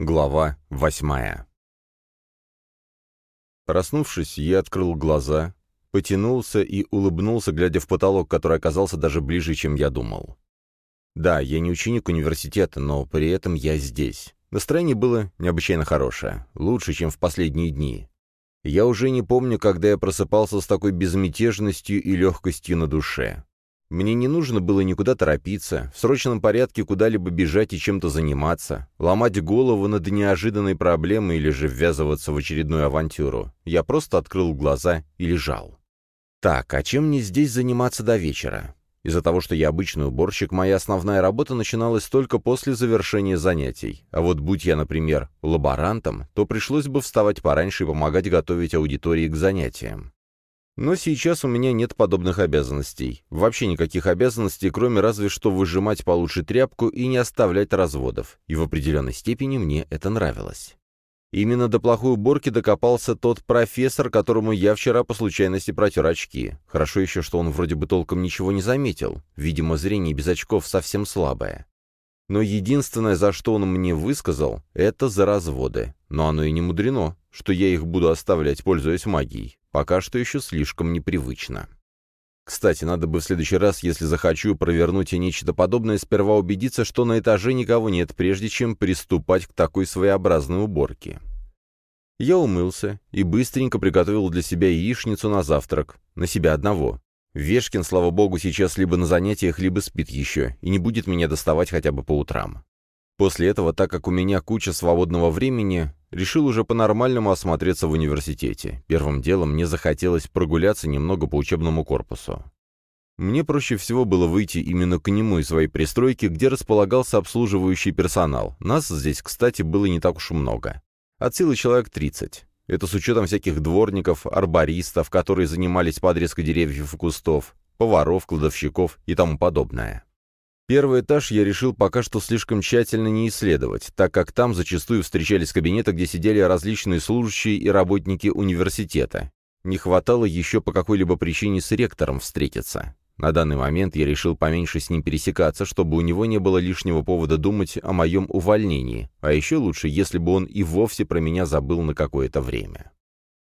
Глава восьмая Проснувшись, я открыл глаза, потянулся и улыбнулся, глядя в потолок, который оказался даже ближе, чем я думал. Да, я не ученик университета, но при этом я здесь. Настроение было необычайно хорошее, лучше, чем в последние дни. Я уже не помню, когда я просыпался с такой безмятежностью и легкостью на душе. Мне не нужно было никуда торопиться, в срочном порядке куда-либо бежать и чем-то заниматься, ломать голову над неожиданной проблемой или же ввязываться в очередную авантюру. Я просто открыл глаза и лежал. Так, а чем мне здесь заниматься до вечера? Из-за того, что я обычный уборщик, моя основная работа начиналась только после завершения занятий. А вот будь я, например, лаборантом, то пришлось бы вставать пораньше и помогать готовить аудитории к занятиям. Но сейчас у меня нет подобных обязанностей. Вообще никаких обязанностей, кроме разве что выжимать получше тряпку и не оставлять разводов. И в определенной степени мне это нравилось. Именно до плохой уборки докопался тот профессор, которому я вчера по случайности протер очки. Хорошо еще, что он вроде бы толком ничего не заметил. Видимо, зрение без очков совсем слабое. Но единственное, за что он мне высказал, это за разводы. Но оно и не мудрено, что я их буду оставлять, пользуясь магией. Пока что еще слишком непривычно. Кстати, надо бы в следующий раз, если захочу провернуть и нечто подобное, сперва убедиться, что на этаже никого нет, прежде чем приступать к такой своеобразной уборке. Я умылся и быстренько приготовил для себя яичницу на завтрак, на себя одного. Вешкин, слава богу, сейчас либо на занятиях, либо спит еще, и не будет меня доставать хотя бы по утрам. После этого, так как у меня куча свободного времени, решил уже по-нормальному осмотреться в университете. Первым делом мне захотелось прогуляться немного по учебному корпусу. Мне проще всего было выйти именно к нему из своей пристройки, где располагался обслуживающий персонал. Нас здесь, кстати, было не так уж и много. От силы человек 30. Это с учетом всяких дворников, арбористов, которые занимались подрезкой деревьев и кустов, поваров, кладовщиков и тому подобное. Первый этаж я решил пока что слишком тщательно не исследовать, так как там зачастую встречались кабинеты, где сидели различные служащие и работники университета. Не хватало еще по какой-либо причине с ректором встретиться. На данный момент я решил поменьше с ним пересекаться, чтобы у него не было лишнего повода думать о моем увольнении, а еще лучше, если бы он и вовсе про меня забыл на какое-то время.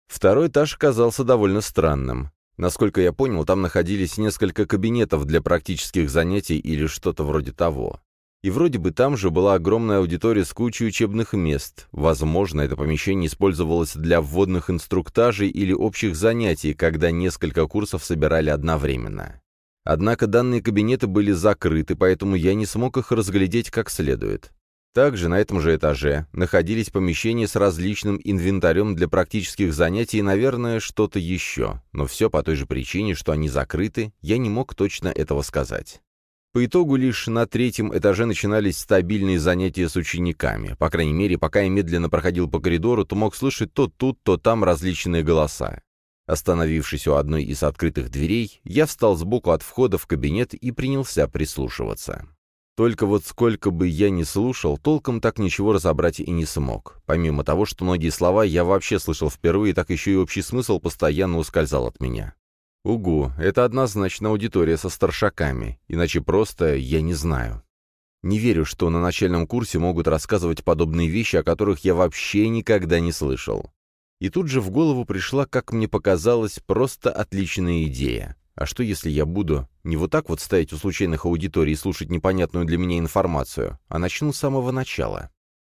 Второй этаж казался довольно странным. Насколько я понял, там находились несколько кабинетов для практических занятий или что-то вроде того. И вроде бы там же была огромная аудитория с кучей учебных мест. Возможно, это помещение использовалось для вводных инструктажей или общих занятий, когда несколько курсов собирали одновременно. Однако данные кабинеты были закрыты, поэтому я не смог их разглядеть как следует. Также на этом же этаже находились помещения с различным инвентарем для практических занятий и, наверное, что-то еще, но все по той же причине, что они закрыты, я не мог точно этого сказать. По итогу лишь на третьем этаже начинались стабильные занятия с учениками. По крайней мере, пока я медленно проходил по коридору, то мог слышать то тут, то там различные голоса. Остановившись у одной из открытых дверей, я встал сбоку от входа в кабинет и принялся прислушиваться. Только вот сколько бы я ни слушал, толком так ничего разобрать и не смог. Помимо того, что многие слова я вообще слышал впервые, так еще и общий смысл постоянно ускользал от меня. Угу, это однозначно аудитория со старшаками, иначе просто я не знаю. Не верю, что на начальном курсе могут рассказывать подобные вещи, о которых я вообще никогда не слышал. И тут же в голову пришла, как мне показалось, просто отличная идея. А что, если я буду не вот так вот стоять у случайных аудиторий и слушать непонятную для меня информацию, а начну с самого начала?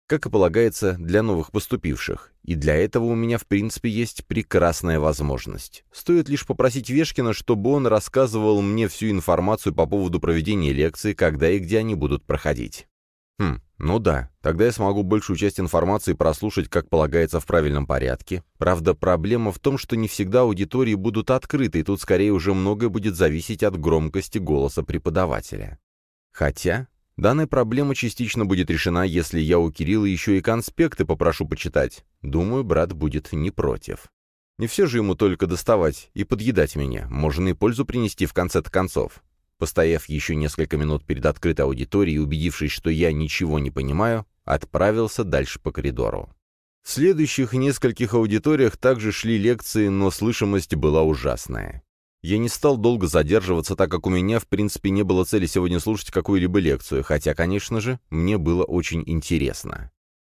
Как и полагается для новых поступивших. И для этого у меня, в принципе, есть прекрасная возможность. Стоит лишь попросить Вешкина, чтобы он рассказывал мне всю информацию по поводу проведения лекций, когда и где они будут проходить. Хм, ну да, тогда я смогу большую часть информации прослушать, как полагается, в правильном порядке. Правда, проблема в том, что не всегда аудитории будут открыты, и тут скорее уже многое будет зависеть от громкости голоса преподавателя. Хотя, данная проблема частично будет решена, если я у Кирилла еще и конспекты попрошу почитать. Думаю, брат будет не против. Не все же ему только доставать и подъедать меня, можно и пользу принести в конце-то концов. Постояв еще несколько минут перед открытой аудиторией убедившись, что я ничего не понимаю, отправился дальше по коридору. В следующих нескольких аудиториях также шли лекции, но слышимость была ужасная. Я не стал долго задерживаться, так как у меня, в принципе, не было цели сегодня слушать какую-либо лекцию, хотя, конечно же, мне было очень интересно.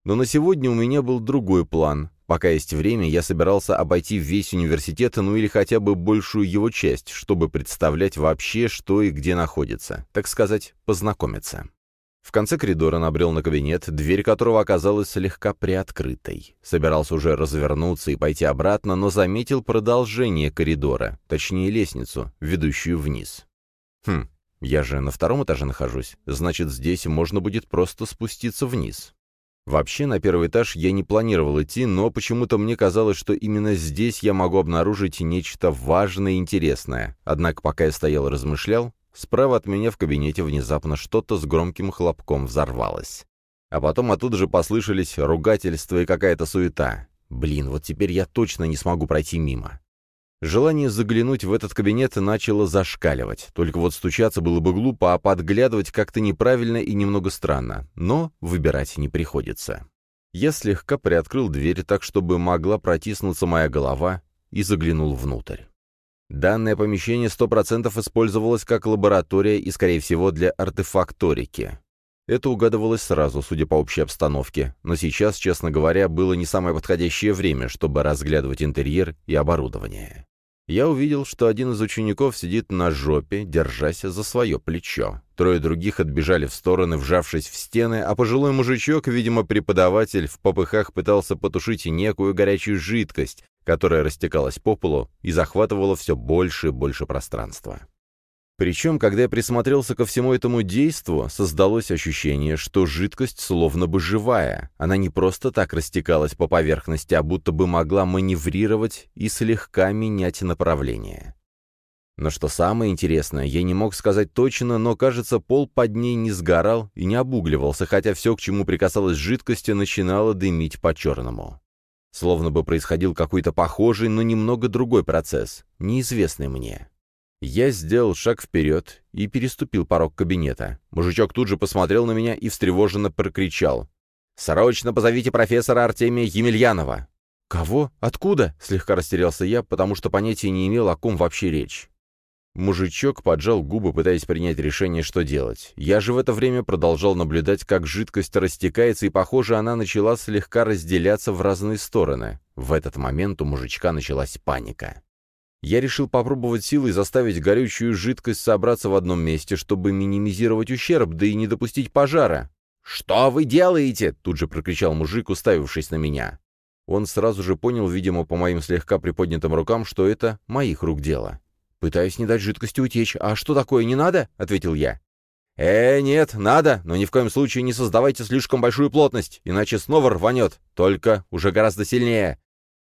Но на сегодня у меня был другой план. Пока есть время, я собирался обойти весь университет, ну или хотя бы большую его часть, чтобы представлять вообще, что и где находится, так сказать, познакомиться. В конце коридора набрел на кабинет, дверь которого оказалась слегка приоткрытой. Собирался уже развернуться и пойти обратно, но заметил продолжение коридора, точнее лестницу, ведущую вниз. Хм, я же на втором этаже нахожусь, значит, здесь можно будет просто спуститься вниз. Вообще, на первый этаж я не планировал идти, но почему-то мне казалось, что именно здесь я могу обнаружить нечто важное и интересное. Однако, пока я стоял и размышлял, Справа от меня в кабинете внезапно что-то с громким хлопком взорвалось. А потом оттуда же послышались ругательства и какая-то суета. Блин, вот теперь я точно не смогу пройти мимо. Желание заглянуть в этот кабинет начало зашкаливать. Только вот стучаться было бы глупо, а подглядывать как-то неправильно и немного странно. Но выбирать не приходится. Я слегка приоткрыл дверь так, чтобы могла протиснуться моя голова, и заглянул внутрь. Данное помещение 100% использовалось как лаборатория и, скорее всего, для артефакторики. Это угадывалось сразу, судя по общей обстановке, но сейчас, честно говоря, было не самое подходящее время, чтобы разглядывать интерьер и оборудование. Я увидел, что один из учеников сидит на жопе, держась за свое плечо. Трое других отбежали в стороны, вжавшись в стены, а пожилой мужичок, видимо, преподаватель, в попыхах пытался потушить некую горячую жидкость, которая растекалась по полу и захватывала все больше и больше пространства. Причем, когда я присмотрелся ко всему этому действу, создалось ощущение, что жидкость словно бы живая. Она не просто так растекалась по поверхности, а будто бы могла маневрировать и слегка менять направление. Но что самое интересное, я не мог сказать точно, но, кажется, пол под ней не сгорал и не обугливался, хотя все, к чему прикасалась жидкость, начинало дымить по-черному. Словно бы происходил какой-то похожий, но немного другой процесс, неизвестный мне. Я сделал шаг вперед и переступил порог кабинета. Мужичок тут же посмотрел на меня и встревоженно прокричал. «Срочно позовите профессора Артемия Емельянова!» «Кого? Откуда?» — слегка растерялся я, потому что понятия не имел, о ком вообще речь. Мужичок поджал губы, пытаясь принять решение, что делать. Я же в это время продолжал наблюдать, как жидкость растекается, и, похоже, она начала слегка разделяться в разные стороны. В этот момент у мужичка началась паника. Я решил попробовать силой заставить горючую жидкость собраться в одном месте, чтобы минимизировать ущерб, да и не допустить пожара. «Что вы делаете?» — тут же прокричал мужик, уставившись на меня. Он сразу же понял, видимо, по моим слегка приподнятым рукам, что это моих рук дело. «Пытаюсь не дать жидкости утечь. А что такое, не надо?» — ответил я. «Э, нет, надо, но ни в коем случае не создавайте слишком большую плотность, иначе снова рванет, только уже гораздо сильнее.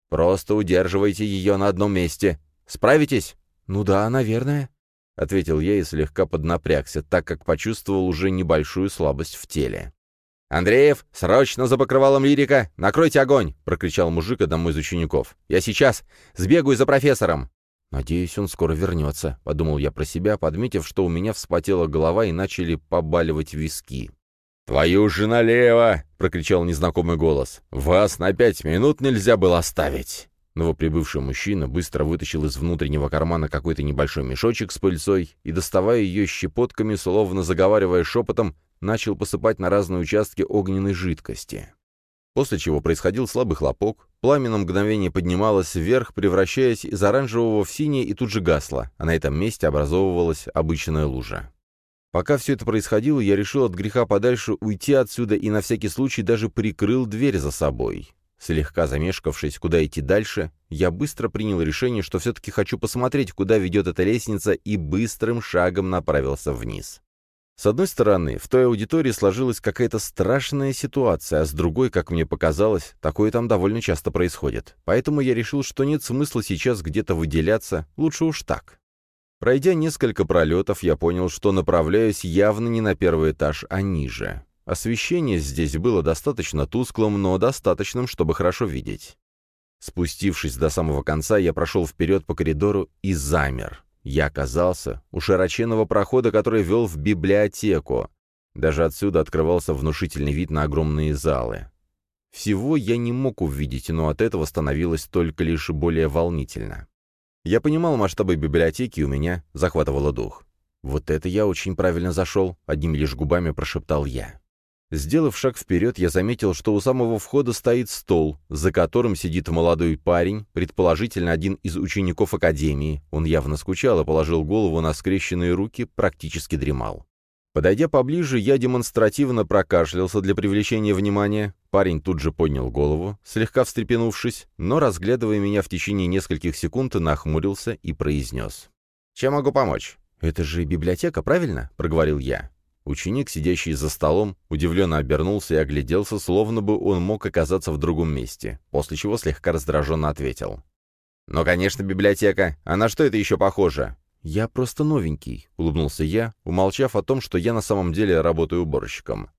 Просто удерживайте ее на одном месте. Справитесь?» «Ну да, наверное», — ответил я и слегка поднапрягся, так как почувствовал уже небольшую слабость в теле. «Андреев, срочно за покрывалом лирика! Накройте огонь!» — прокричал мужик одному из учеников. «Я сейчас! Сбегаю за профессором!» «Надеюсь, он скоро вернется», — подумал я про себя, подметив, что у меня вспотела голова и начали побаливать виски. «Твою же налево!» — прокричал незнакомый голос. «Вас на пять минут нельзя было оставить!» Новоприбывший мужчина быстро вытащил из внутреннего кармана какой-то небольшой мешочек с пыльцой и, доставая ее щепотками, словно заговаривая шепотом, начал посыпать на разные участки огненной жидкости после чего происходил слабый хлопок, пламя на мгновение поднималось вверх, превращаясь из оранжевого в синее и тут же гасло, а на этом месте образовывалась обычная лужа. Пока все это происходило, я решил от греха подальше уйти отсюда и на всякий случай даже прикрыл дверь за собой. Слегка замешкавшись, куда идти дальше, я быстро принял решение, что все-таки хочу посмотреть, куда ведет эта лестница, и быстрым шагом направился вниз. С одной стороны, в той аудитории сложилась какая-то страшная ситуация, а с другой, как мне показалось, такое там довольно часто происходит. Поэтому я решил, что нет смысла сейчас где-то выделяться, лучше уж так. Пройдя несколько пролетов, я понял, что направляюсь явно не на первый этаж, а ниже. Освещение здесь было достаточно тусклым, но достаточным, чтобы хорошо видеть. Спустившись до самого конца, я прошел вперед по коридору и замер. Я оказался у широченного прохода, который вел в библиотеку. Даже отсюда открывался внушительный вид на огромные залы. Всего я не мог увидеть, но от этого становилось только лишь более волнительно. Я понимал масштабы библиотеки, и у меня захватывало дух. «Вот это я очень правильно зашел», — одними лишь губами прошептал я. Сделав шаг вперед, я заметил, что у самого входа стоит стол, за которым сидит молодой парень, предположительно один из учеников академии. Он явно скучал и положил голову на скрещенные руки, практически дремал. Подойдя поближе, я демонстративно прокашлялся для привлечения внимания. Парень тут же поднял голову, слегка встрепенувшись, но, разглядывая меня в течение нескольких секунд, нахмурился и произнес. «Чем могу помочь?» «Это же библиотека, правильно?» — проговорил я. Ученик, сидящий за столом, удивленно обернулся и огляделся, словно бы он мог оказаться в другом месте, после чего слегка раздраженно ответил. «Ну, конечно, библиотека. А на что это еще похоже?» «Я просто новенький», — улыбнулся я, умолчав о том, что я на самом деле работаю уборщиком.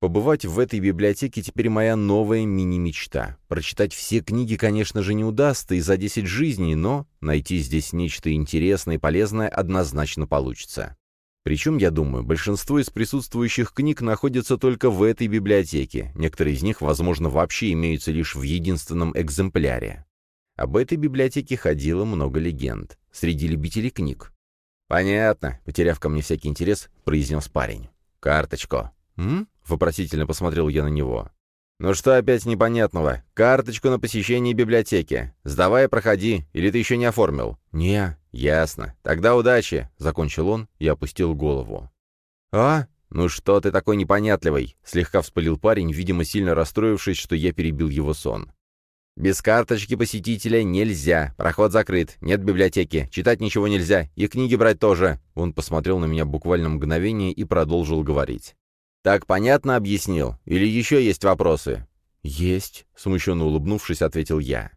Побывать в этой библиотеке теперь моя новая мини-мечта. Прочитать все книги, конечно же, не удастся и за 10 жизней, но найти здесь нечто интересное и полезное однозначно получится. Причем, я думаю, большинство из присутствующих книг находятся только в этой библиотеке, некоторые из них, возможно, вообще имеются лишь в единственном экземпляре. Об этой библиотеке ходило много легенд, среди любителей книг. «Понятно», — потеряв ко мне всякий интерес, произнес парень. «Карточку». «М?» — вопросительно посмотрел я на него. «Ну что опять непонятного? Карточку на посещение библиотеки. Сдавай, проходи, или ты еще не оформил?» «Не». «Ясно. Тогда удачи», — закончил он и опустил голову. «А? Ну что ты такой непонятливый?» — слегка вспылил парень, видимо, сильно расстроившись, что я перебил его сон. «Без карточки посетителя нельзя. Проход закрыт. Нет библиотеки. Читать ничего нельзя. И книги брать тоже». Он посмотрел на меня буквально мгновение и продолжил говорить. «Так понятно объяснил? Или еще есть вопросы?» «Есть», — смущенно улыбнувшись, ответил я.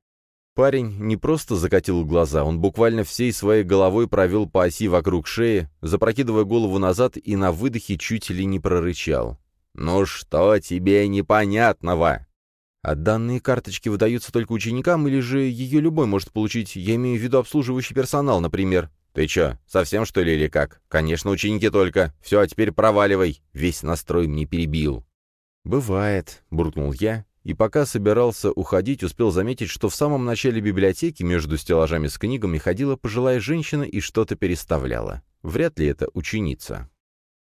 Парень не просто закатил глаза, он буквально всей своей головой провел по оси вокруг шеи, запрокидывая голову назад и на выдохе чуть ли не прорычал. «Ну что тебе непонятного?» «А данные карточки выдаются только ученикам, или же ее любой может получить? Я имею в виду обслуживающий персонал, например». «Ты чё, совсем что ли или как? Конечно, ученики только. Все, а теперь проваливай. Весь настрой мне перебил». «Бывает», — буркнул я, и пока собирался уходить, успел заметить, что в самом начале библиотеки между стеллажами с книгами ходила пожилая женщина и что-то переставляла. Вряд ли это ученица.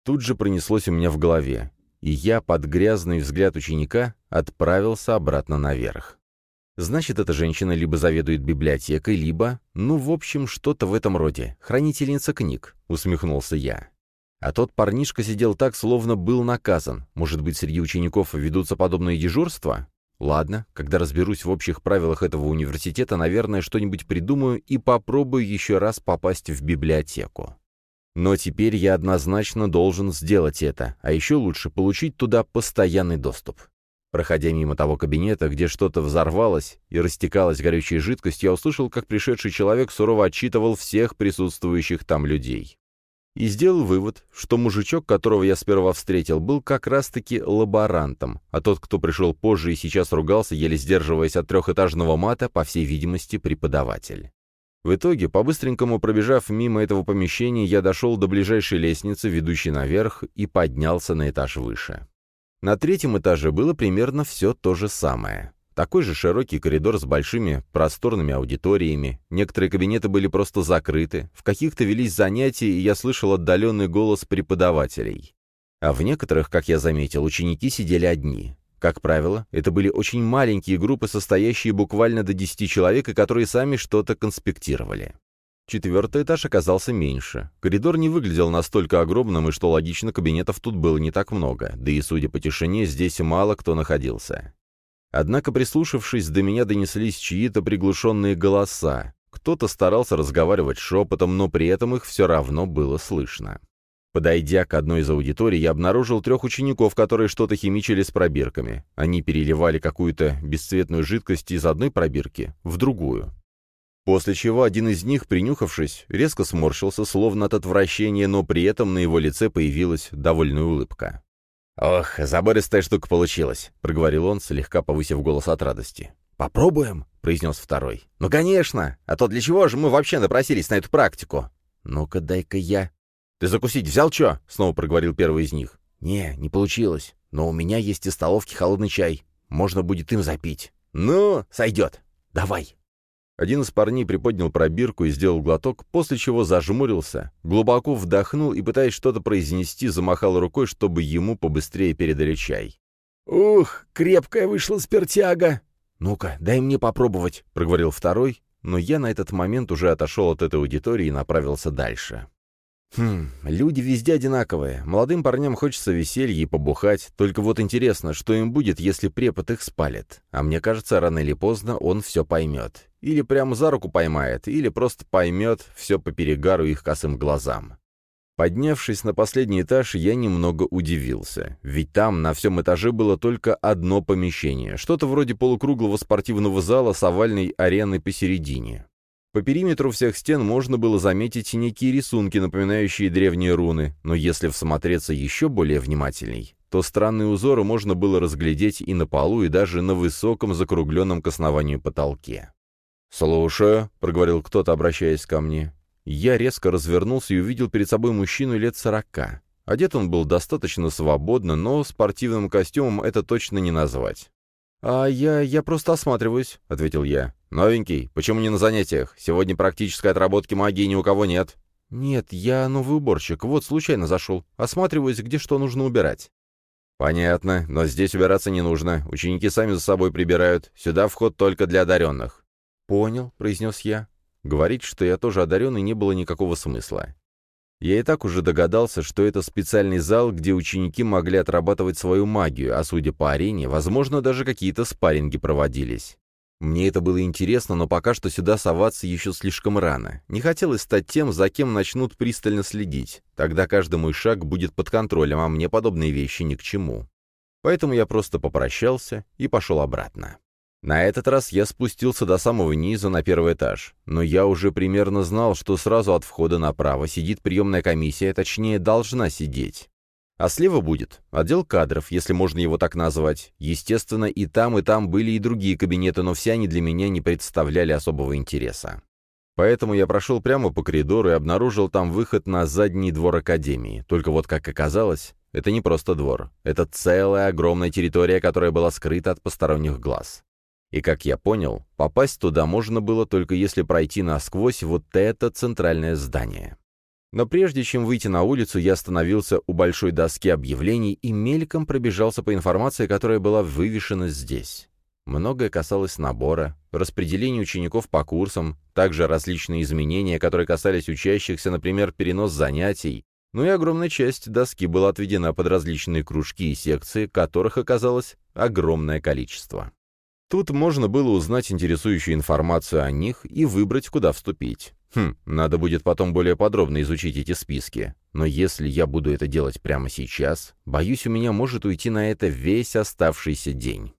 Тут же пронеслось у меня в голове, и я под грязный взгляд ученика отправился обратно наверх. Значит, эта женщина либо заведует библиотекой, либо... Ну, в общем, что-то в этом роде. Хранительница книг, усмехнулся я. А тот парнишка сидел так, словно был наказан. Может быть, среди учеников ведутся подобные дежурства? Ладно, когда разберусь в общих правилах этого университета, наверное, что-нибудь придумаю и попробую еще раз попасть в библиотеку. Но теперь я однозначно должен сделать это, а еще лучше получить туда постоянный доступ. Проходя мимо того кабинета, где что-то взорвалось и растекалась горючей жидкостью, я услышал, как пришедший человек сурово отчитывал всех присутствующих там людей. И сделал вывод, что мужичок, которого я сперва встретил, был как раз-таки лаборантом, а тот, кто пришел позже и сейчас ругался, еле сдерживаясь от трехэтажного мата, по всей видимости, преподаватель. В итоге, по-быстренькому пробежав мимо этого помещения, я дошел до ближайшей лестницы, ведущей наверх, и поднялся на этаж выше. На третьем этаже было примерно все то же самое. Такой же широкий коридор с большими просторными аудиториями. Некоторые кабинеты были просто закрыты, в каких-то велись занятия, и я слышал отдаленный голос преподавателей. А в некоторых, как я заметил, ученики сидели одни. Как правило, это были очень маленькие группы, состоящие буквально до 10 человек, и которые сами что-то конспектировали. Четвертый этаж оказался меньше. Коридор не выглядел настолько огромным, и что логично, кабинетов тут было не так много, да и, судя по тишине, здесь мало кто находился. Однако, прислушавшись, до меня донеслись чьи-то приглушенные голоса. Кто-то старался разговаривать шепотом, но при этом их все равно было слышно. Подойдя к одной из аудиторий, я обнаружил трех учеников, которые что-то химичили с пробирками. Они переливали какую-то бесцветную жидкость из одной пробирки в другую. После чего один из них, принюхавшись, резко сморщился, словно от отвращения, но при этом на его лице появилась довольная улыбка. «Ох, забористая штука получилась», — проговорил он, слегка повысив голос от радости. «Попробуем?» — произнес второй. «Ну, конечно! А то для чего же мы вообще напросились на эту практику?» «Ну-ка, дай-ка я...» «Ты закусить взял чё?» — снова проговорил первый из них. «Не, не получилось. Но у меня есть из столовки холодный чай. Можно будет им запить». «Ну, сойдет. Давай». Один из парней приподнял пробирку и сделал глоток, после чего зажмурился, глубоко вдохнул и, пытаясь что-то произнести, замахал рукой, чтобы ему побыстрее передали чай. «Ух, крепкая вышла спиртяга!» «Ну-ка, дай мне попробовать», — проговорил второй, но я на этот момент уже отошел от этой аудитории и направился дальше. Хм, люди везде одинаковые. Молодым парням хочется веселья и побухать, только вот интересно, что им будет, если препод их спалит. А мне кажется, рано или поздно он все поймет. Или прямо за руку поймает, или просто поймет все по перегару их косым глазам. Поднявшись на последний этаж, я немного удивился, ведь там на всем этаже было только одно помещение, что-то вроде полукруглого спортивного зала с овальной ареной посередине. По периметру всех стен можно было заметить некие рисунки, напоминающие древние руны, но если всмотреться еще более внимательней, то странные узоры можно было разглядеть и на полу, и даже на высоком закругленном к основанию потолке. «Слушаю», — проговорил кто-то, обращаясь ко мне. Я резко развернулся и увидел перед собой мужчину лет сорока. Одет он был достаточно свободно, но спортивным костюмом это точно не назвать. «А я... я просто осматриваюсь», — ответил я. «Новенький? Почему не на занятиях? Сегодня практической отработки магии ни у кого нет». «Нет, я новый уборщик. Вот, случайно зашел. Осматриваюсь, где что нужно убирать». «Понятно, но здесь убираться не нужно. Ученики сами за собой прибирают. Сюда вход только для одаренных». «Понял», — произнес я. Говорить, что я тоже одаренный, не было никакого смысла. Я и так уже догадался, что это специальный зал, где ученики могли отрабатывать свою магию, а судя по арене, возможно, даже какие-то спарринги проводились. Мне это было интересно, но пока что сюда соваться еще слишком рано. Не хотелось стать тем, за кем начнут пристально следить. Тогда каждый мой шаг будет под контролем, а мне подобные вещи ни к чему. Поэтому я просто попрощался и пошел обратно. На этот раз я спустился до самого низа на первый этаж, но я уже примерно знал, что сразу от входа направо сидит приемная комиссия, точнее, должна сидеть. А слева будет отдел кадров, если можно его так назвать. Естественно, и там, и там были и другие кабинеты, но все они для меня не представляли особого интереса. Поэтому я прошел прямо по коридору и обнаружил там выход на задний двор Академии. Только вот, как оказалось, это не просто двор. Это целая огромная территория, которая была скрыта от посторонних глаз. И, как я понял, попасть туда можно было только если пройти насквозь вот это центральное здание. Но прежде чем выйти на улицу, я остановился у большой доски объявлений и мельком пробежался по информации, которая была вывешена здесь. Многое касалось набора, распределения учеников по курсам, также различные изменения, которые касались учащихся, например, перенос занятий, ну и огромная часть доски была отведена под различные кружки и секции, которых оказалось огромное количество. Тут можно было узнать интересующую информацию о них и выбрать, куда вступить. Хм, надо будет потом более подробно изучить эти списки. Но если я буду это делать прямо сейчас, боюсь, у меня может уйти на это весь оставшийся день.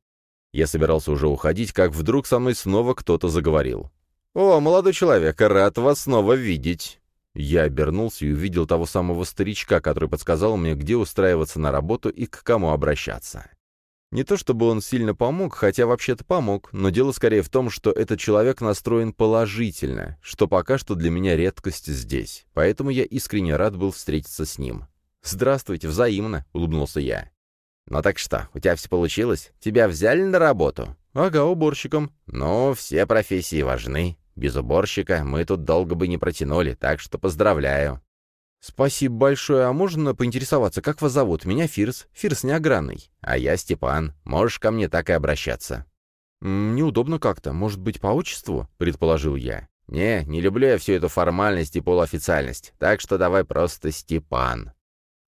Я собирался уже уходить, как вдруг со мной снова кто-то заговорил. «О, молодой человек, рад вас снова видеть!» Я обернулся и увидел того самого старичка, который подсказал мне, где устраиваться на работу и к кому обращаться. Не то чтобы он сильно помог, хотя вообще-то помог, но дело скорее в том, что этот человек настроен положительно, что пока что для меня редкость здесь, поэтому я искренне рад был встретиться с ним. «Здравствуйте, взаимно», — улыбнулся я. «Ну так что, у тебя все получилось? Тебя взяли на работу?» «Ага, уборщиком». «Ну, все профессии важны. Без уборщика мы тут долго бы не протянули, так что поздравляю». «Спасибо большое. А можно поинтересоваться, как вас зовут? Меня Фирс. Фирс неогранный. А я Степан. Можешь ко мне так и обращаться». «М -м, «Неудобно как-то. Может быть, по отчеству?» — предположил я. «Не, не люблю я всю эту формальность и полуофициальность. Так что давай просто Степан».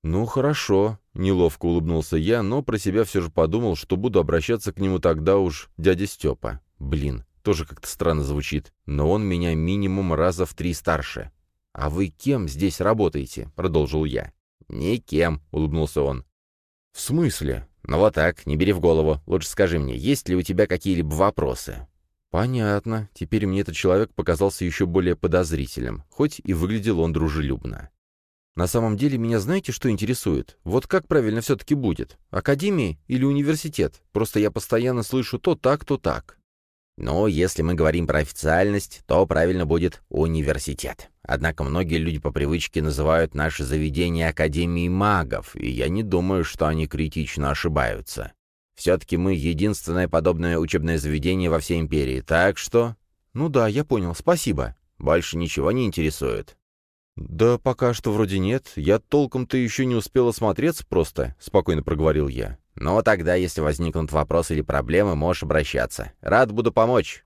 «Ну, хорошо», — неловко улыбнулся я, но про себя все же подумал, что буду обращаться к нему тогда уж дядя Степа. Блин, тоже как-то странно звучит, но он меня минимум раза в три старше. «А вы кем здесь работаете?» — продолжил я. «Никем», — улыбнулся он. «В смысле?» «Ну вот так, не бери в голову. Лучше скажи мне, есть ли у тебя какие-либо вопросы?» «Понятно. Теперь мне этот человек показался еще более подозрительным, хоть и выглядел он дружелюбно. На самом деле меня знаете, что интересует? Вот как правильно все-таки будет? Академия или университет? Просто я постоянно слышу то так, то так». Но если мы говорим про официальность, то правильно будет университет. Однако многие люди по привычке называют наше заведение Академией магов, и я не думаю, что они критично ошибаются. Все-таки мы единственное подобное учебное заведение во всей империи, так что... «Ну да, я понял, спасибо». «Больше ничего не интересует?» «Да пока что вроде нет. Я толком-то еще не успел осмотреться просто», — спокойно проговорил я. «Ну, тогда, если возникнут вопросы или проблемы, можешь обращаться. Рад буду помочь».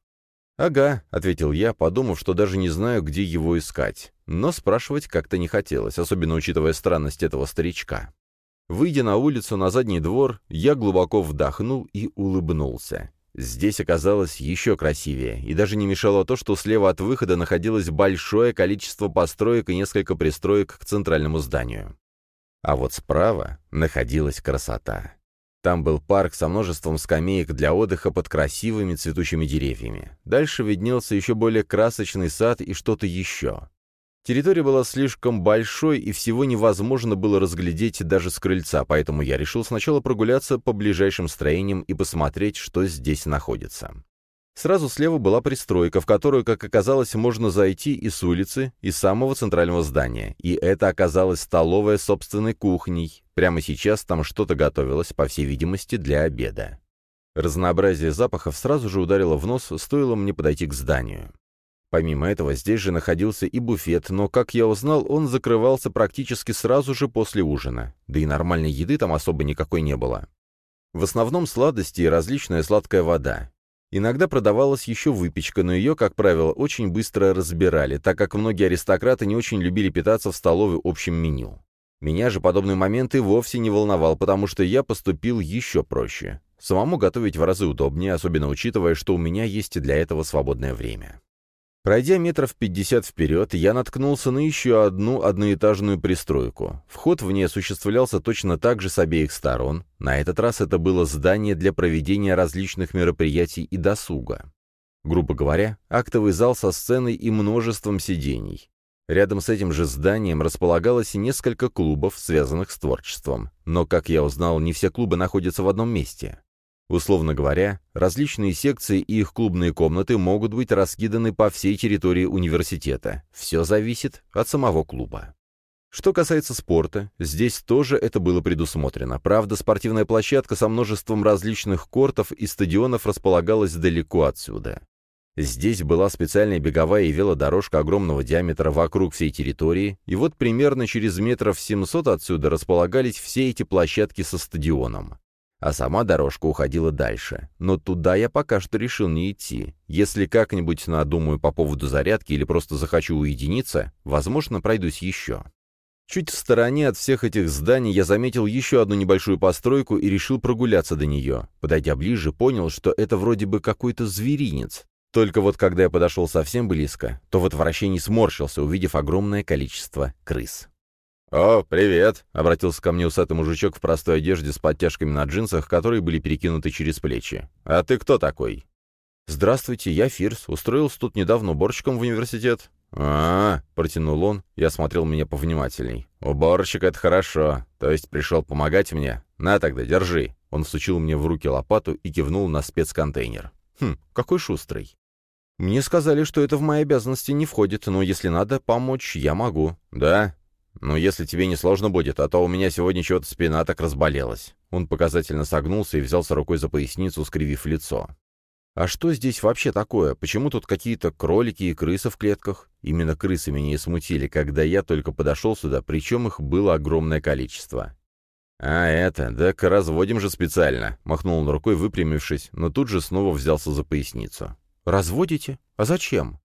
«Ага», — ответил я, подумав, что даже не знаю, где его искать. Но спрашивать как-то не хотелось, особенно учитывая странность этого старичка. Выйдя на улицу на задний двор, я глубоко вдохнул и улыбнулся. Здесь оказалось еще красивее, и даже не мешало то, что слева от выхода находилось большое количество построек и несколько пристроек к центральному зданию. А вот справа находилась красота. Там был парк со множеством скамеек для отдыха под красивыми цветущими деревьями. Дальше виднелся еще более красочный сад и что-то еще. Территория была слишком большой, и всего невозможно было разглядеть даже с крыльца, поэтому я решил сначала прогуляться по ближайшим строениям и посмотреть, что здесь находится. Сразу слева была пристройка, в которую, как оказалось, можно зайти и с улицы, и с самого центрального здания. И это оказалось столовая собственной кухней. Прямо сейчас там что-то готовилось, по всей видимости, для обеда. Разнообразие запахов сразу же ударило в нос, стоило мне подойти к зданию. Помимо этого, здесь же находился и буфет, но, как я узнал, он закрывался практически сразу же после ужина. Да и нормальной еды там особо никакой не было. В основном сладости и различная сладкая вода. Иногда продавалась еще выпечка, но ее, как правило, очень быстро разбирали, так как многие аристократы не очень любили питаться в столовой общем меню. Меня же подобный момент и вовсе не волновал, потому что я поступил еще проще. Самому готовить в разы удобнее, особенно учитывая, что у меня есть для этого свободное время. Пройдя метров пятьдесят вперед, я наткнулся на еще одну одноэтажную пристройку. Вход в ней осуществлялся точно так же с обеих сторон. На этот раз это было здание для проведения различных мероприятий и досуга. Грубо говоря, актовый зал со сценой и множеством сидений. Рядом с этим же зданием располагалось несколько клубов, связанных с творчеством. Но, как я узнал, не все клубы находятся в одном месте. Условно говоря, различные секции и их клубные комнаты могут быть раскиданы по всей территории университета. Все зависит от самого клуба. Что касается спорта, здесь тоже это было предусмотрено. Правда, спортивная площадка со множеством различных кортов и стадионов располагалась далеко отсюда. Здесь была специальная беговая и велодорожка огромного диаметра вокруг всей территории, и вот примерно через метров 700 отсюда располагались все эти площадки со стадионом а сама дорожка уходила дальше. Но туда я пока что решил не идти. Если как-нибудь надумаю по поводу зарядки или просто захочу уединиться, возможно, пройдусь еще. Чуть в стороне от всех этих зданий я заметил еще одну небольшую постройку и решил прогуляться до нее. Подойдя ближе, понял, что это вроде бы какой-то зверинец. Только вот когда я подошел совсем близко, то в отвращении сморщился, увидев огромное количество крыс. «О, привет!» — обратился ко мне усатый мужичок в простой одежде с подтяжками на джинсах, которые были перекинуты через плечи. «А ты кто такой?» «Здравствуйте, я Фирс. Устроился тут недавно уборщиком в университет». «А, -а, -а протянул он и осмотрел меня повнимательней. «Уборщик — это хорошо. То есть пришел помогать мне? На тогда, держи». Он всучил мне в руки лопату и кивнул на спецконтейнер. «Хм, какой шустрый». «Мне сказали, что это в мои обязанности не входит, но если надо помочь, я могу». «Да? «Ну, если тебе не сложно будет, а то у меня сегодня чего-то спина так разболелась». Он показательно согнулся и взялся рукой за поясницу, скривив лицо. «А что здесь вообще такое? Почему тут какие-то кролики и крысы в клетках?» Именно крысы меня и смутили, когда я только подошел сюда, причем их было огромное количество. «А это, так разводим же специально», — махнул он рукой, выпрямившись, но тут же снова взялся за поясницу. «Разводите? А зачем?»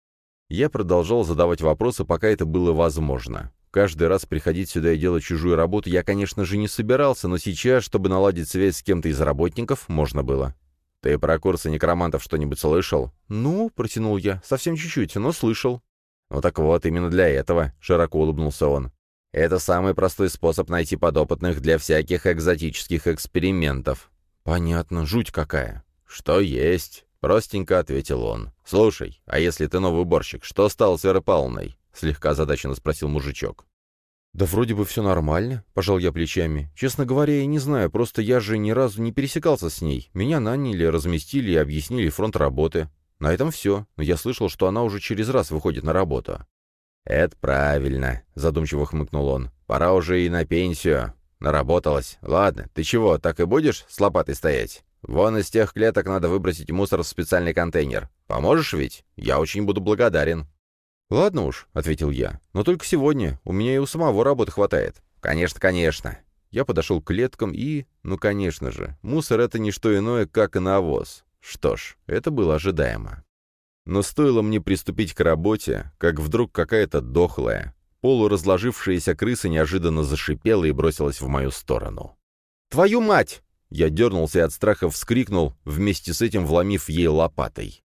Я продолжал задавать вопросы, пока это было возможно. Каждый раз приходить сюда и делать чужую работу я, конечно же, не собирался, но сейчас, чтобы наладить связь с кем-то из работников, можно было. «Ты про курсы некромантов что-нибудь слышал?» «Ну», — протянул я, — «совсем чуть-чуть, но слышал». «Ну так вот, именно для этого», — широко улыбнулся он. «Это самый простой способ найти подопытных для всяких экзотических экспериментов». «Понятно, жуть какая». «Что есть», — простенько ответил он. «Слушай, а если ты новый уборщик, что стал с Верой Павловной?» — слегка озадаченно спросил мужичок. «Да вроде бы все нормально», — пожал я плечами. «Честно говоря, я не знаю, просто я же ни разу не пересекался с ней. Меня наняли, разместили и объяснили фронт работы. На этом все, но я слышал, что она уже через раз выходит на работу». «Это правильно», — задумчиво хмыкнул он. «Пора уже и на пенсию. Наработалась. Ладно, ты чего, так и будешь с лопатой стоять? Вон из тех клеток надо выбросить мусор в специальный контейнер. Поможешь ведь? Я очень буду благодарен». «Ладно уж», — ответил я, — «но только сегодня. У меня и у самого работы хватает». «Конечно, конечно». Я подошел к клеткам и... Ну, конечно же, мусор — это не что иное, как и навоз. Что ж, это было ожидаемо. Но стоило мне приступить к работе, как вдруг какая-то дохлая, полуразложившаяся крыса неожиданно зашипела и бросилась в мою сторону. «Твою мать!» Я дернулся и от страха вскрикнул, вместе с этим вломив ей лопатой.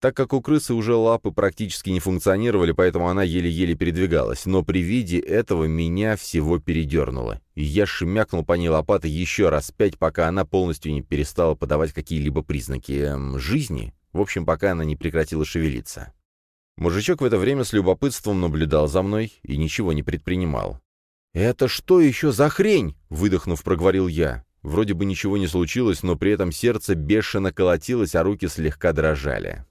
Так как у крысы уже лапы практически не функционировали, поэтому она еле-еле передвигалась, но при виде этого меня всего передернуло, и я шмякнул по ней лопатой еще раз пять, пока она полностью не перестала подавать какие-либо признаки эм, жизни, в общем, пока она не прекратила шевелиться. Мужичок в это время с любопытством наблюдал за мной и ничего не предпринимал. «Это что еще за хрень?» — выдохнув, проговорил я. Вроде бы ничего не случилось, но при этом сердце бешено колотилось, а руки слегка дрожали.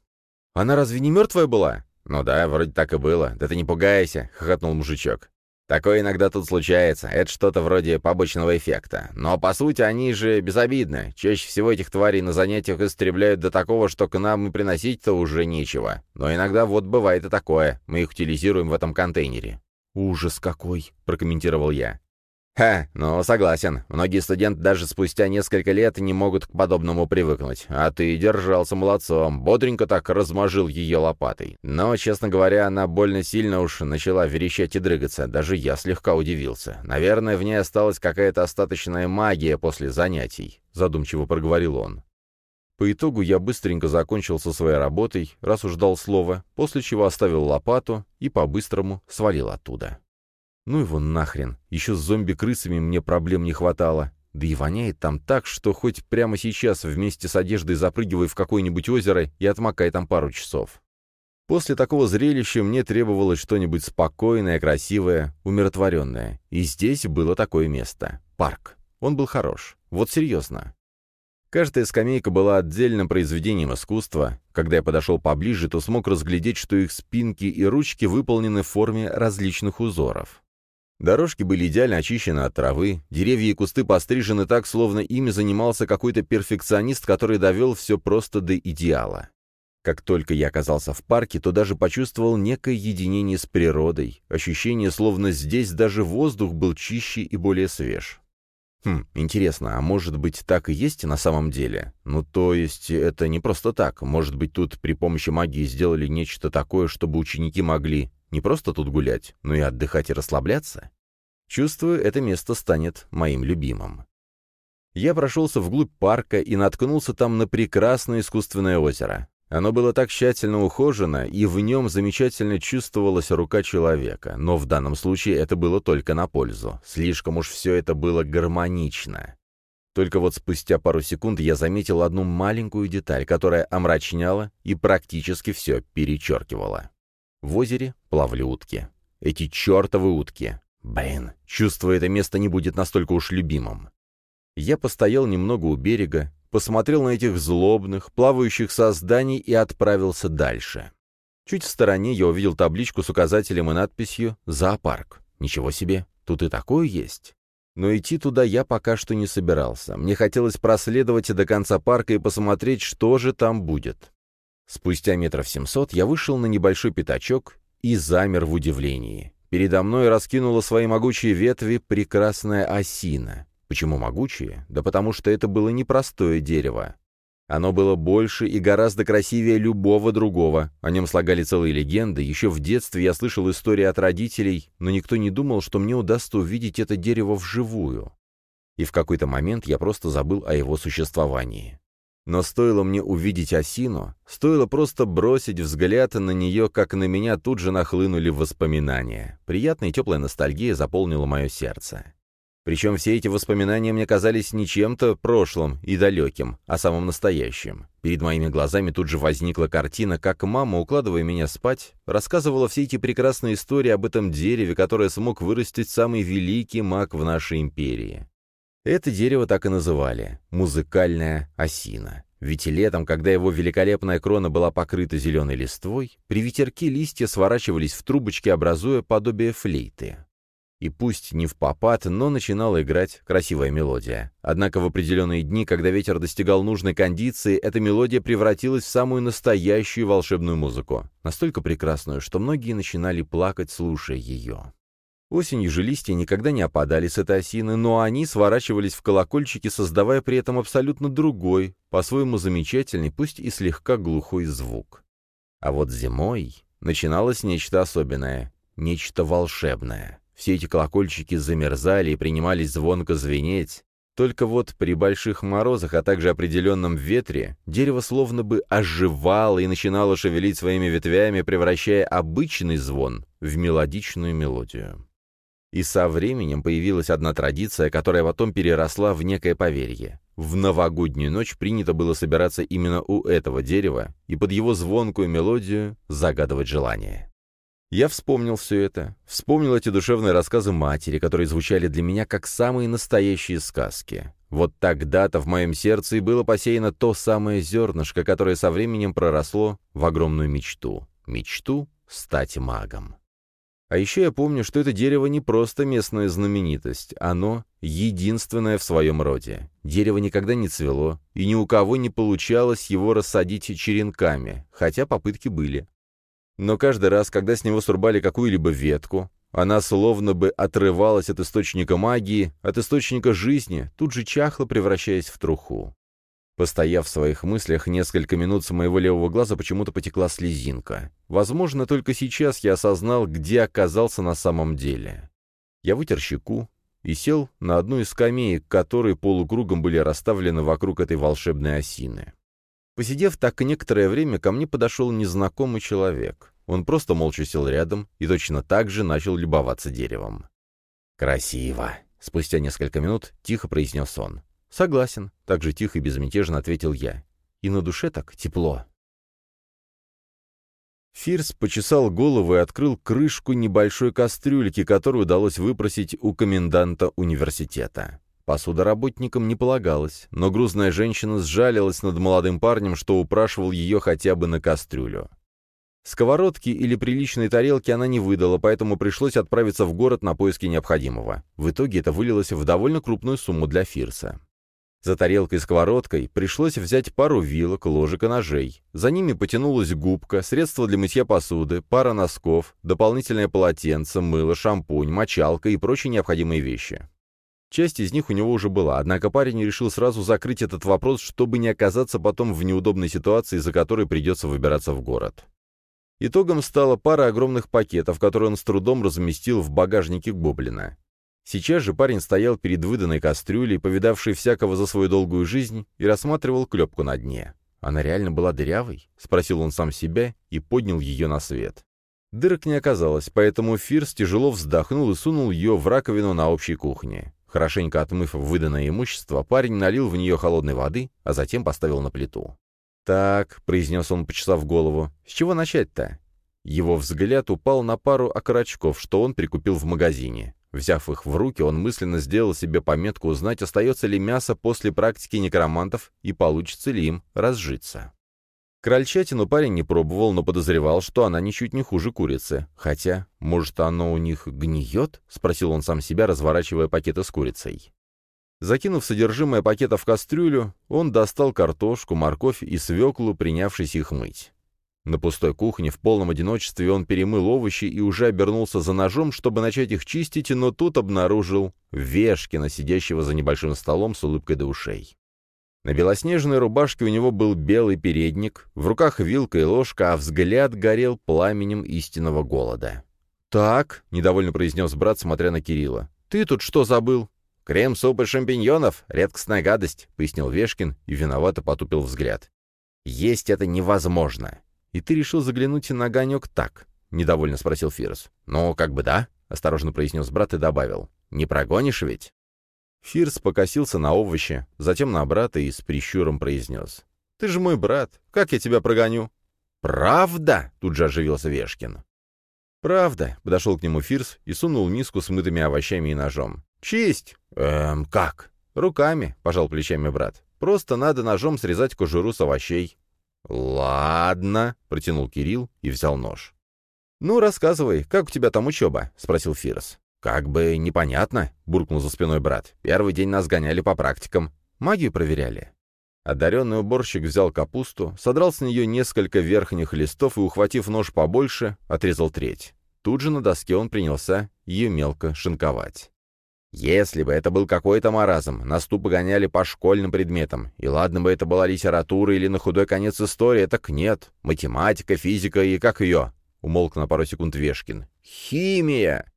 «Она разве не мертвая была?» «Ну да, вроде так и было. Да ты не пугайся», — хохотнул мужичок. «Такое иногда тут случается. Это что-то вроде побочного эффекта. Но, по сути, они же безобидны. Чаще всего этих тварей на занятиях истребляют до такого, что к нам и приносить-то уже нечего. Но иногда вот бывает и такое. Мы их утилизируем в этом контейнере». «Ужас какой!» — прокомментировал я. «Ха, ну, согласен. Многие студенты даже спустя несколько лет не могут к подобному привыкнуть. А ты держался молодцом, бодренько так размажил ее лопатой. Но, честно говоря, она больно сильно уж начала верещать и дрыгаться. Даже я слегка удивился. Наверное, в ней осталась какая-то остаточная магия после занятий», — задумчиво проговорил он. По итогу я быстренько закончил со своей работой, раз уж дал слово, после чего оставил лопату и по-быстрому свалил оттуда. Ну его нахрен, еще с зомби-крысами мне проблем не хватало. Да и воняет там так, что хоть прямо сейчас вместе с одеждой запрыгивай в какое-нибудь озеро и отмокай там пару часов. После такого зрелища мне требовалось что-нибудь спокойное, красивое, умиротворенное. И здесь было такое место. Парк. Он был хорош. Вот серьезно. Каждая скамейка была отдельным произведением искусства. Когда я подошел поближе, то смог разглядеть, что их спинки и ручки выполнены в форме различных узоров. Дорожки были идеально очищены от травы, деревья и кусты пострижены так, словно ими занимался какой-то перфекционист, который довел все просто до идеала. Как только я оказался в парке, то даже почувствовал некое единение с природой, ощущение, словно здесь даже воздух был чище и более свеж. Хм, интересно, а может быть так и есть на самом деле? Ну, то есть это не просто так. Может быть, тут при помощи магии сделали нечто такое, чтобы ученики могли не просто тут гулять, но и отдыхать и расслабляться. Чувствую, это место станет моим любимым. Я прошелся вглубь парка и наткнулся там на прекрасное искусственное озеро. Оно было так тщательно ухожено, и в нем замечательно чувствовалась рука человека, но в данном случае это было только на пользу. Слишком уж все это было гармонично. Только вот спустя пару секунд я заметил одну маленькую деталь, которая омрачняла и практически все перечеркивала. В озере плавали утки. Эти чертовы утки. Блин, чувствую, это место не будет настолько уж любимым. Я постоял немного у берега, посмотрел на этих злобных, плавающих созданий и отправился дальше. Чуть в стороне я увидел табличку с указателем и надписью «Зоопарк». Ничего себе, тут и такое есть. Но идти туда я пока что не собирался. Мне хотелось проследовать до конца парка и посмотреть, что же там будет. Спустя метров семьсот я вышел на небольшой пятачок и замер в удивлении. Передо мной раскинула свои могучие ветви прекрасная осина. Почему могучие? Да потому что это было непростое дерево. Оно было больше и гораздо красивее любого другого. О нем слагали целые легенды. Еще в детстве я слышал истории от родителей, но никто не думал, что мне удастся увидеть это дерево вживую. И в какой-то момент я просто забыл о его существовании. Но стоило мне увидеть осину, стоило просто бросить взгляд на нее, как на меня тут же нахлынули воспоминания. Приятная и теплая ностальгия заполнила мое сердце. Причем все эти воспоминания мне казались не чем-то прошлым и далеким, а самым настоящим. Перед моими глазами тут же возникла картина, как мама, укладывая меня спать, рассказывала все эти прекрасные истории об этом дереве, которое смог вырастить самый великий маг в нашей империи. Это дерево так и называли — музыкальная осина. Ведь летом, когда его великолепная крона была покрыта зеленой листвой, при ветерке листья сворачивались в трубочки, образуя подобие флейты. И пусть не в попад, но начинала играть красивая мелодия. Однако в определенные дни, когда ветер достигал нужной кондиции, эта мелодия превратилась в самую настоящую волшебную музыку. Настолько прекрасную, что многие начинали плакать, слушая ее. Осенью же листья никогда не опадали с этой осины, но они сворачивались в колокольчики, создавая при этом абсолютно другой, по-своему замечательный, пусть и слегка глухой звук. А вот зимой начиналось нечто особенное, нечто волшебное. Все эти колокольчики замерзали и принимались звонко звенеть. Только вот при больших морозах, а также определенном ветре, дерево словно бы оживало и начинало шевелить своими ветвями, превращая обычный звон в мелодичную мелодию. И со временем появилась одна традиция, которая потом переросла в некое поверье. В новогоднюю ночь принято было собираться именно у этого дерева и под его звонкую мелодию загадывать желание. Я вспомнил все это, вспомнил эти душевные рассказы матери, которые звучали для меня как самые настоящие сказки. Вот тогда-то в моем сердце и было посеяно то самое зернышко, которое со временем проросло в огромную мечту. Мечту стать магом. А еще я помню, что это дерево не просто местная знаменитость, оно единственное в своем роде. Дерево никогда не цвело, и ни у кого не получалось его рассадить черенками, хотя попытки были. Но каждый раз, когда с него срубали какую-либо ветку, она словно бы отрывалась от источника магии, от источника жизни, тут же чахла, превращаясь в труху. Постояв в своих мыслях несколько минут, с моего левого глаза почему-то потекла слезинка. Возможно, только сейчас я осознал, где оказался на самом деле. Я вытер щеку и сел на одну из скамеек, которые полукругом были расставлены вокруг этой волшебной осины. Посидев так некоторое время, ко мне подошел незнакомый человек. Он просто молча сел рядом и точно так же начал любоваться деревом. «Красиво!» — спустя несколько минут тихо произнес он. «Согласен», — так же тихо и безмятежно ответил я. «И на душе так тепло». Фирс почесал голову и открыл крышку небольшой кастрюльки, которую удалось выпросить у коменданта университета. Посуда работникам не полагалась, но грузная женщина сжалилась над молодым парнем, что упрашивал ее хотя бы на кастрюлю. Сковородки или приличной тарелки она не выдала, поэтому пришлось отправиться в город на поиски необходимого. В итоге это вылилось в довольно крупную сумму для Фирса. За тарелкой и сковородкой пришлось взять пару вилок, ложек и ножей. За ними потянулась губка, средства для мытья посуды, пара носков, дополнительное полотенце, мыло, шампунь, мочалка и прочие необходимые вещи. Часть из них у него уже была, однако парень решил сразу закрыть этот вопрос, чтобы не оказаться потом в неудобной ситуации, из-за которой придется выбираться в город. Итогом стала пара огромных пакетов, которые он с трудом разместил в багажнике гоблина. Сейчас же парень стоял перед выданной кастрюлей, повидавшей всякого за свою долгую жизнь, и рассматривал клепку на дне. «Она реально была дырявой?» — спросил он сам себя и поднял ее на свет. Дырок не оказалось, поэтому Фирс тяжело вздохнул и сунул ее в раковину на общей кухне. Хорошенько отмыв выданное имущество, парень налил в нее холодной воды, а затем поставил на плиту. «Так», — произнес он, почесав голову, — «с чего начать-то?» Его взгляд упал на пару окорочков, что он прикупил в магазине. Взяв их в руки, он мысленно сделал себе пометку узнать, остается ли мясо после практики некромантов и получится ли им разжиться. Крольчатину парень не пробовал, но подозревал, что она ничуть не хуже курицы. Хотя, может, оно у них гниет? — спросил он сам себя, разворачивая пакеты с курицей. Закинув содержимое пакета в кастрюлю, он достал картошку, морковь и свеклу, принявшись их мыть. На пустой кухне в полном одиночестве он перемыл овощи и уже обернулся за ножом, чтобы начать их чистить, но тут обнаружил Вешкина, сидящего за небольшим столом с улыбкой до ушей. На белоснежной рубашке у него был белый передник, в руках вилка и ложка, а взгляд горел пламенем истинного голода. «Так», — недовольно произнес брат, смотря на Кирилла, — «ты тут что забыл?» «Крем, суп и шампиньонов — редкостная гадость», — пояснил Вешкин и виновато потупил взгляд. «Есть это невозможно. «И ты решил заглянуть на огонек так?» — недовольно спросил Фирс. «Ну, как бы да», — осторожно произнес брат и добавил. «Не прогонишь ведь?» Фирс покосился на овощи, затем на брата и с прищуром произнес. «Ты же мой брат. Как я тебя прогоню?» «Правда?» — тут же оживился Вешкин. «Правда», — подошел к нему Фирс и сунул миску с мытыми овощами и ножом. «Честь!» «Эм, как?» «Руками», — пожал плечами брат. «Просто надо ножом срезать кожуру с овощей». «Ладно», — протянул Кирилл и взял нож. «Ну, рассказывай, как у тебя там учеба?» — спросил Фирос. «Как бы непонятно», — буркнул за спиной брат. «Первый день нас гоняли по практикам. Магию проверяли». Одаренный уборщик взял капусту, содрал с нее несколько верхних листов и, ухватив нож побольше, отрезал треть. Тут же на доске он принялся ее мелко шинковать. Если бы это был какой-то маразм, нас тупо гоняли по школьным предметам, и ладно бы это была литература или на худой конец история, так нет. Математика, физика и как ее? Умолк на пару секунд Вешкин. Химия!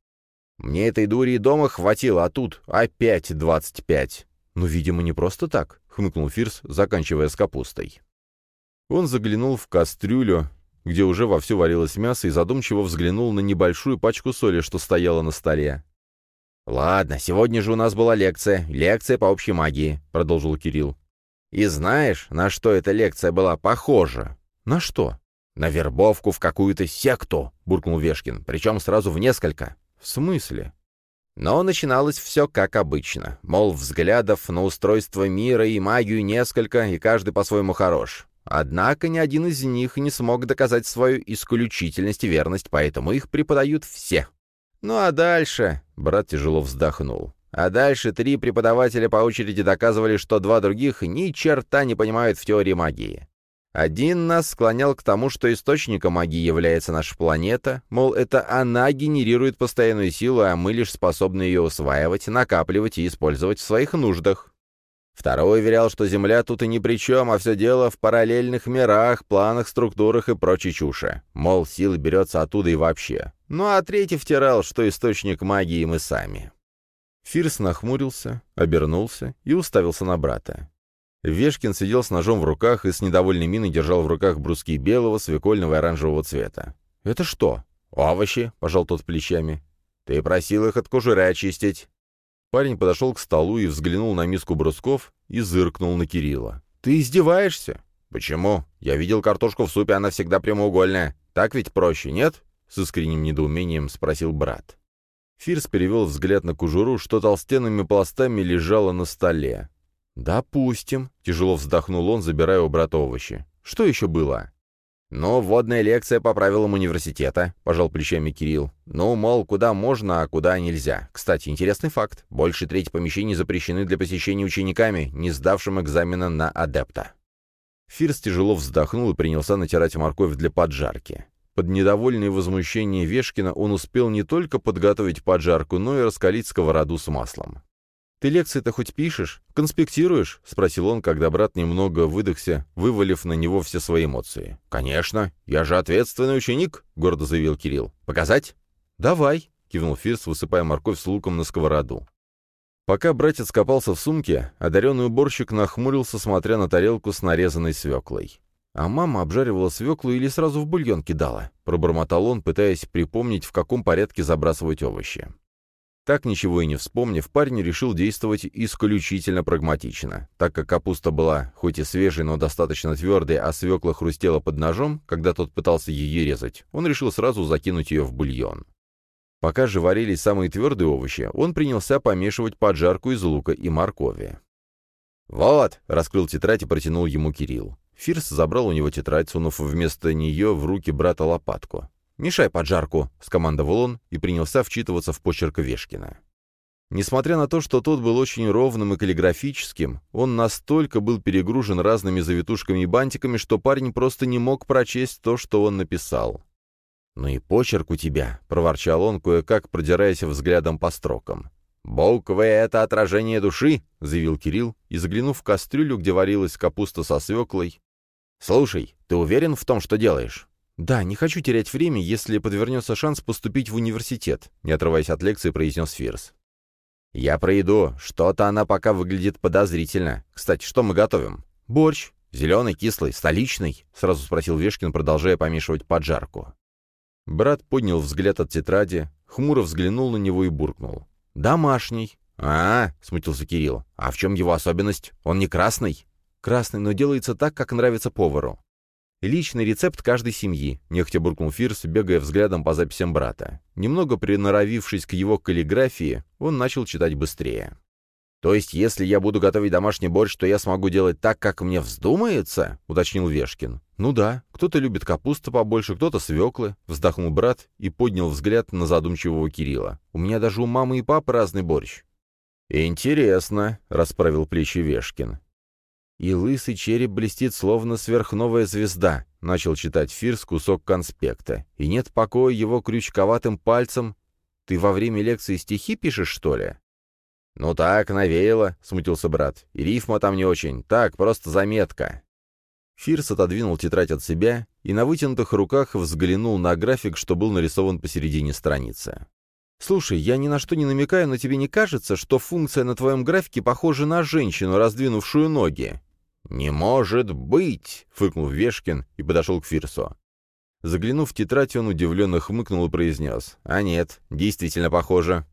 Мне этой дури и дома хватило, а тут опять двадцать пять. Ну, видимо, не просто так хмыкнул Фирс, заканчивая с капустой. Он заглянул в кастрюлю, где уже вовсю варилось мясо, и задумчиво взглянул на небольшую пачку соли, что стояла на столе. «Ладно, сегодня же у нас была лекция, лекция по общей магии», — продолжил Кирилл. «И знаешь, на что эта лекция была похожа?» «На что?» «На вербовку в какую-то секту», — буркнул Вешкин, причем сразу в несколько. «В смысле?» Но начиналось все как обычно. Мол, взглядов на устройство мира и магию несколько, и каждый по-своему хорош. Однако ни один из них не смог доказать свою исключительность и верность, поэтому их преподают все. Ну а дальше... Брат тяжело вздохнул. А дальше три преподавателя по очереди доказывали, что два других ни черта не понимают в теории магии. Один нас склонял к тому, что источником магии является наша планета, мол, это она генерирует постоянную силу, а мы лишь способны ее усваивать, накапливать и использовать в своих нуждах. Второй уверял, что Земля тут и ни при чем, а все дело в параллельных мирах, планах, структурах и прочей чуши. Мол, сила берется оттуда и вообще. Ну а третий втирал, что источник магии мы сами. Фирс нахмурился, обернулся и уставился на брата. Вешкин сидел с ножом в руках и с недовольной миной держал в руках бруски белого, свекольного и оранжевого цвета. «Это что?» «Овощи», — пожал тот плечами. «Ты просил их от кожуры очистить». Парень подошел к столу и взглянул на миску брусков и зыркнул на Кирилла. «Ты издеваешься?» «Почему? Я видел картошку в супе, она всегда прямоугольная. Так ведь проще, нет?» С искренним недоумением спросил брат. Фирс перевел взгляд на кожуру, что толстенными пластами лежало на столе. «Допустим», — тяжело вздохнул он, забирая у брата овощи. «Что еще было?» «Ну, вводная лекция по правилам университета», — пожал плечами Кирилл. «Ну, мол, куда можно, а куда нельзя. Кстати, интересный факт. Больше трети помещений запрещены для посещения учениками, не сдавшим экзамена на адепта». Фирс тяжело вздохнул и принялся натирать морковь для поджарки. Под недовольное возмущение Вешкина он успел не только подготовить поджарку, но и раскалить сковороду с маслом. «Ты лекции-то хоть пишешь? Конспектируешь?» — спросил он, когда брат немного выдохся, вывалив на него все свои эмоции. «Конечно. Я же ответственный ученик», — гордо заявил Кирилл. «Показать?» «Давай», — кивнул Фирс, высыпая морковь с луком на сковороду. Пока братец копался в сумке, одаренный уборщик нахмурился, смотря на тарелку с нарезанной свеклой. «А мама обжаривала свеклу или сразу в бульон кидала?» — пробормотал он, пытаясь припомнить, в каком порядке забрасывать овощи. Так ничего и не вспомнив, парень решил действовать исключительно прагматично. Так как капуста была хоть и свежей, но достаточно твердой, а свекла хрустела под ножом, когда тот пытался ее резать, он решил сразу закинуть ее в бульон. Пока же варились самые твердые овощи, он принялся помешивать поджарку из лука и моркови. «Вот!» — раскрыл тетрадь и протянул ему Кирилл. Фирс забрал у него тетрадь, сунув вместо нее в руки брата лопатку. «Мешай поджарку», — скомандовал он и принялся вчитываться в почерк Вешкина. Несмотря на то, что тот был очень ровным и каллиграфическим, он настолько был перегружен разными завитушками и бантиками, что парень просто не мог прочесть то, что он написал. «Ну и почерк у тебя», — проворчал он, кое-как продираясь взглядом по строкам. «Буквы — это отражение души», — заявил Кирилл, и, заглянув в кастрюлю, где варилась капуста со свеклой, «Слушай, ты уверен в том, что делаешь?» «Да, не хочу терять время, если подвернется шанс поступить в университет», не отрываясь от лекции, произнес Фирс. «Я пройду. Что-то она пока выглядит подозрительно. Кстати, что мы готовим?» «Борщ. Зеленый, кислый, столичный?» — сразу спросил Вешкин, продолжая помешивать поджарку. Брат поднял взгляд от тетради, хмуро взглянул на него и буркнул. «Домашний». «А, — смутился Кирилл, — а в чем его особенность? Он не красный?» «Красный, но делается так, как нравится повару. Личный рецепт каждой семьи, нехотя буркнул Фирс, бегая взглядом по записям брата. Немного приноровившись к его каллиграфии, он начал читать быстрее. «То есть, если я буду готовить домашний борщ, то я смогу делать так, как мне вздумается?» — уточнил Вешкин. «Ну да, кто-то любит капусту побольше, кто-то свеклы», — вздохнул брат и поднял взгляд на задумчивого Кирилла. «У меня даже у мамы и папы разный борщ». «Интересно», — расправил плечи Вешкин. «И лысый череп блестит, словно сверхновая звезда», — начал читать Фирс кусок конспекта. «И нет покоя его крючковатым пальцем. Ты во время лекции стихи пишешь, что ли?» «Ну так, навеяло», — смутился брат. «И рифма там не очень. Так, просто заметка». Фирс отодвинул тетрадь от себя и на вытянутых руках взглянул на график, что был нарисован посередине страницы. «Слушай, я ни на что не намекаю, но тебе не кажется, что функция на твоем графике похожа на женщину, раздвинувшую ноги?» «Не может быть!» — фыкнул Вешкин и подошел к Фирсу. Заглянув в тетрадь, он удивленно хмыкнул и произнес. «А нет, действительно похоже».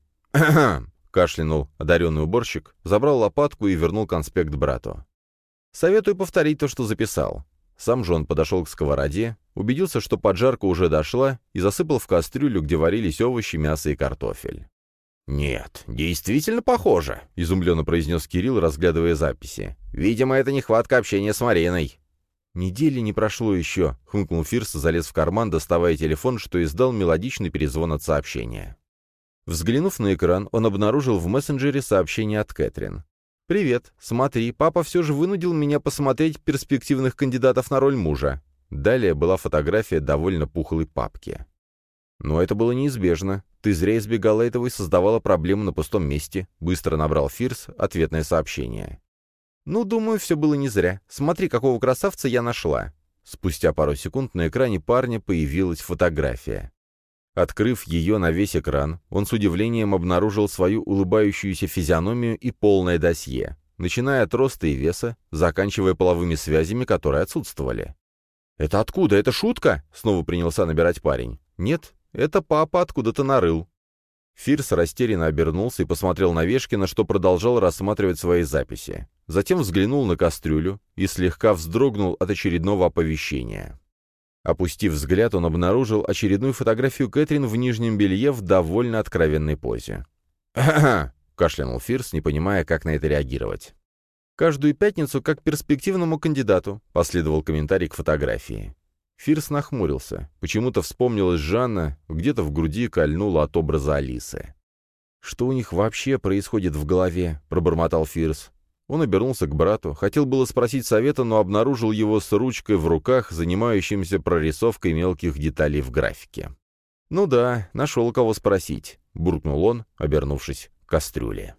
кашлянул одаренный уборщик, забрал лопатку и вернул конспект брату. Советую повторить то, что записал. Сам же он подошел к сковороде, убедился, что поджарка уже дошла, и засыпал в кастрюлю, где варились овощи, мясо и картофель. «Нет, действительно похоже», — изумленно произнес Кирилл, разглядывая записи. «Видимо, это нехватка общения с Мариной». «Недели не прошло еще», — хмыкнул Фирс, залез в карман, доставая телефон, что издал мелодичный перезвон от сообщения. Взглянув на экран, он обнаружил в мессенджере сообщение от Кэтрин. «Привет. Смотри, папа все же вынудил меня посмотреть перспективных кандидатов на роль мужа». Далее была фотография довольно пухлой папки. «Но это было неизбежно. Ты зря избегала этого и создавала проблемы на пустом месте», — быстро набрал Фирс ответное сообщение. «Ну, думаю, все было не зря. Смотри, какого красавца я нашла». Спустя пару секунд на экране парня появилась фотография. Открыв ее на весь экран, он с удивлением обнаружил свою улыбающуюся физиономию и полное досье, начиная от роста и веса, заканчивая половыми связями, которые отсутствовали. «Это откуда? Это шутка?» — снова принялся набирать парень. «Нет, это папа откуда-то нарыл». Фирс растерянно обернулся и посмотрел на Вешкина, что продолжал рассматривать свои записи. Затем взглянул на кастрюлю и слегка вздрогнул от очередного оповещения. Опустив взгляд, он обнаружил очередную фотографию Кэтрин в нижнем белье в довольно откровенной позе. «Ха-ха!» — кашлянул Фирс, не понимая, как на это реагировать. «Каждую пятницу как перспективному кандидату», — последовал комментарий к фотографии. Фирс нахмурился. Почему-то вспомнилась Жанна, где-то в груди кольнула от образа Алисы. «Что у них вообще происходит в голове?» — пробормотал Фирс. Он обернулся к брату, хотел было спросить совета, но обнаружил его с ручкой в руках, занимающимся прорисовкой мелких деталей в графике. «Ну да, нашел кого спросить», — буркнул он, обернувшись к кастрюле.